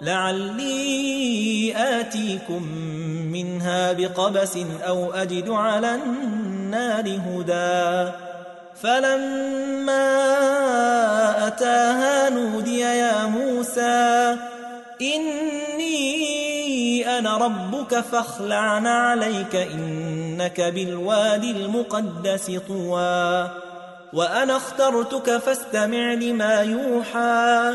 لعلي آتيكم منها بقبس أو أجد على النار هدى. فلما أتاها نودي يا موسى إني أنا ربك فاخلع عليك إنك بالوادي المقدس طوى. وأنا اخترتك فاستمع لما يوحى.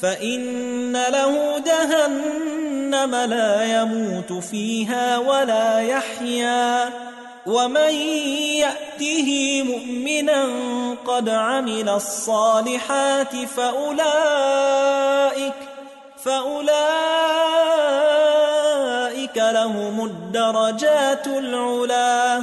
فإن له جهنم لا يموت فيها ولا يحيا ومن يأته مؤمنا قد عمل الصالحات فأولئك فأولئك لهم الدرجات العلا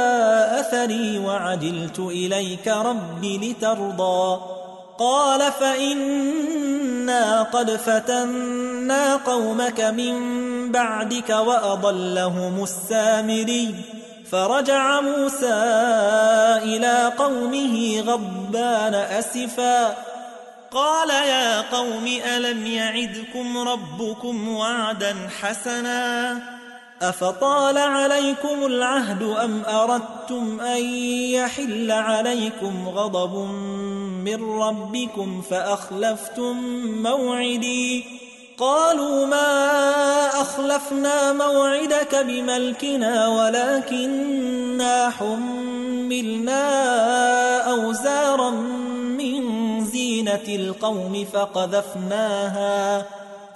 أثري وعجلت إليك رب لترضى قال فإنا قد فتنا قومك من بعدك وأضلهم السامري فرجع موسى إلى قومه غضبان أسفا قال يا قوم ألم يعدكم ربكم وعدا حسنا أفطال عليكم العهد أم أردتم أن يحل عليكم غضب من ربكم فأخلفتم موعدي؟ قالوا ما أخلفنا موعدك بملكنا ولكننا حملنا أوزارا من زينة القوم فقذفناها.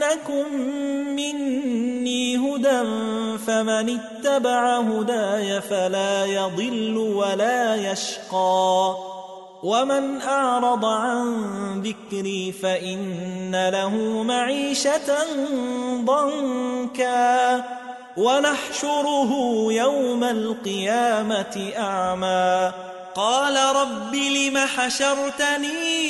يأتينكم مني هدى فمن اتبع هداي فلا يضل ولا يشقى ومن أعرض عن ذكري فإن له معيشة ضنكا ونحشره يوم القيامة أعمى قال رب لم حشرتني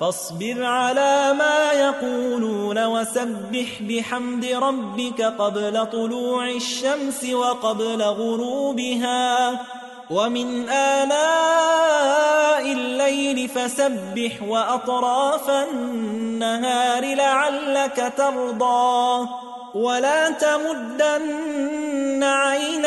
فاصبر على ما يقولون وسبح بحمد ربك قبل طلوع الشمس وقبل غروبها. ومن آلاء الليل فسبح وأطراف النهار لعلك ترضى. ولا تمدن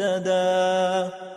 اهتدى